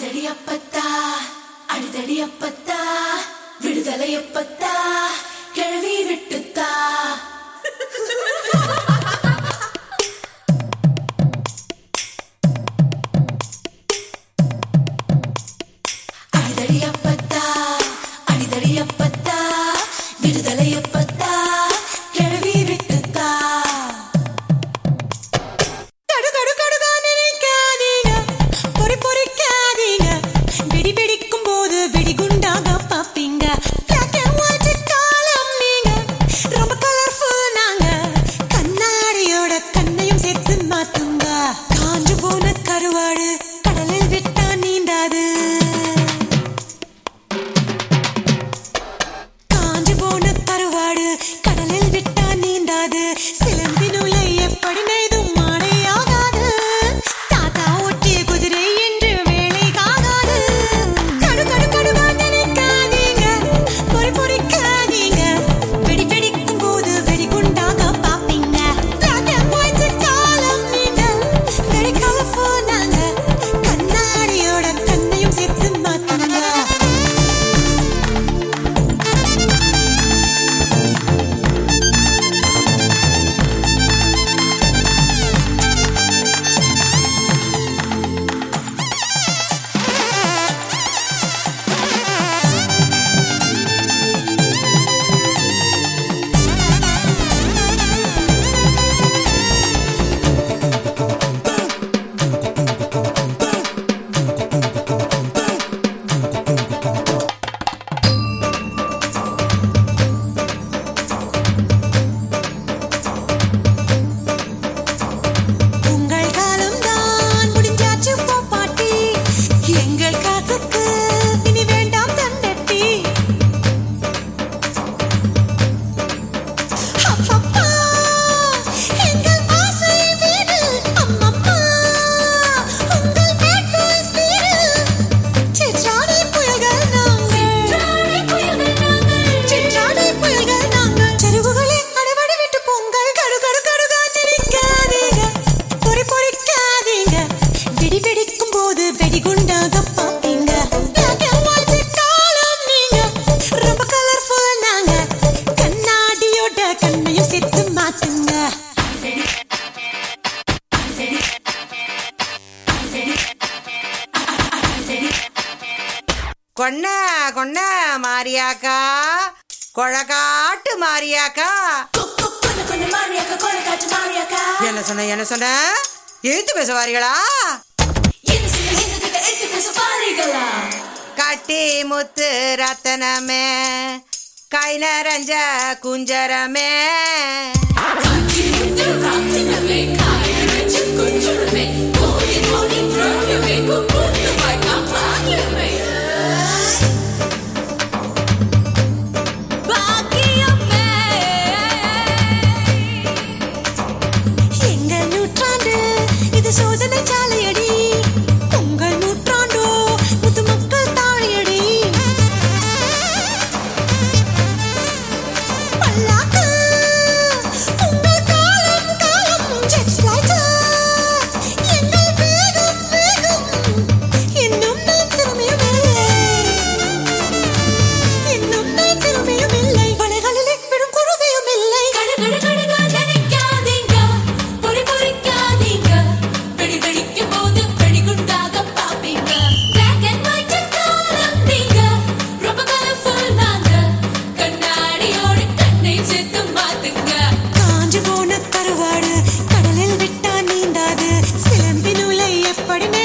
அழுதடி அப்பத்தா அழுதடி அப்பத்தா விடுதலை அப்பத்தா கிழவி விட்டுத்தா. வாடு. கடலில் விட்டா நீண்டாது காஞ்சி போன கருவாடு. கடலில் விட்டா நீண்டாது சிலந்தி நூலை எப்படி நெய்தும் மாடை தாத்தா ஒட்டிய குதிரை என்று வேலை தின்ன கொன்ன கொன்ன மாரியாக்கா. கொழகாட்டு மாரியாக்கா. என்ன சொன்ன என்ன சொன்ன? எழுத்து பேச வாரீங்களா கட்டி முத்து ரத்தனமே. கை நிறைஞ்ச குஞ்சரமே. எப்படி